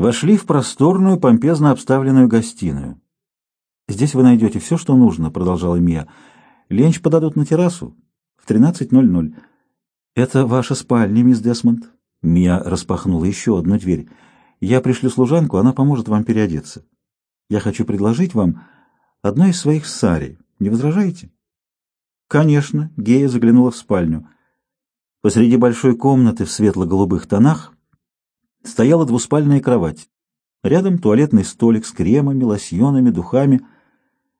Вошли в просторную, помпезно обставленную гостиную. «Здесь вы найдете все, что нужно», — продолжала Мия. «Ленч подадут на террасу в 13.00. Это ваша спальня, мисс Десмонд». Мия распахнула еще одну дверь. «Я пришлю служанку, она поможет вам переодеться. Я хочу предложить вам одно из своих сари. Не возражаете?» «Конечно», — Гея заглянула в спальню. Посреди большой комнаты в светло-голубых тонах стояла двуспальная кровать. Рядом туалетный столик с кремами, лосьонами, духами.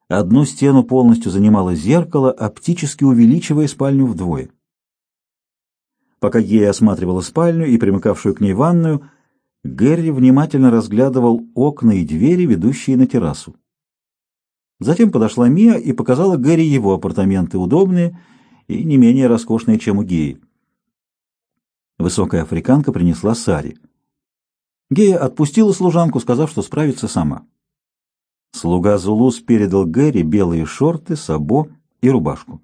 Одну стену полностью занимало зеркало, оптически увеличивая спальню вдвое. Пока Гея осматривала спальню и примыкавшую к ней ванную, Гэри внимательно разглядывал окна и двери, ведущие на террасу. Затем подошла Мия и показала Гэри его апартаменты, удобные и не менее роскошные, чем у Геи. Высокая африканка принесла сари. Гея отпустила служанку, сказав, что справится сама. Слуга Зулус передал Гэри белые шорты, сабо и рубашку.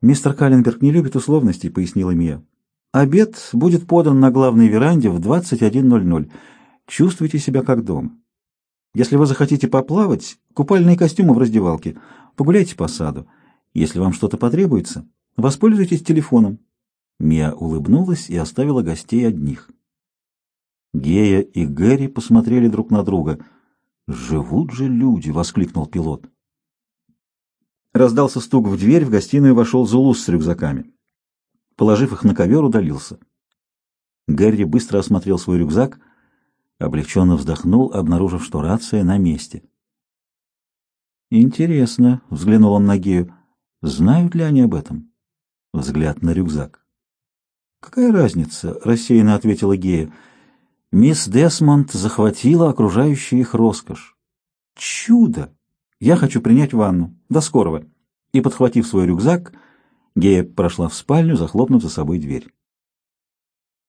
«Мистер Калленберг не любит условностей», — пояснила Мия. «Обед будет подан на главной веранде в 21.00. Чувствуйте себя как дома. Если вы захотите поплавать, купальные костюмы в раздевалке, погуляйте по саду. Если вам что-то потребуется, воспользуйтесь телефоном». Мия улыбнулась и оставила гостей одних. Гея и Гэри посмотрели друг на друга. «Живут же люди!» — воскликнул пилот. Раздался стук в дверь, в гостиную вошел Зулус с рюкзаками. Положив их на ковер, удалился. Гэри быстро осмотрел свой рюкзак, облегченно вздохнул, обнаружив, что рация на месте. «Интересно», — взглянул он на Гею, — «знают ли они об этом?» Взгляд на рюкзак. «Какая разница?» — рассеянно ответила Гея. Мисс Десмонд захватила окружающую их роскошь. Чудо! Я хочу принять ванну. До скорого. И, подхватив свой рюкзак, Гея прошла в спальню, захлопнув за собой дверь.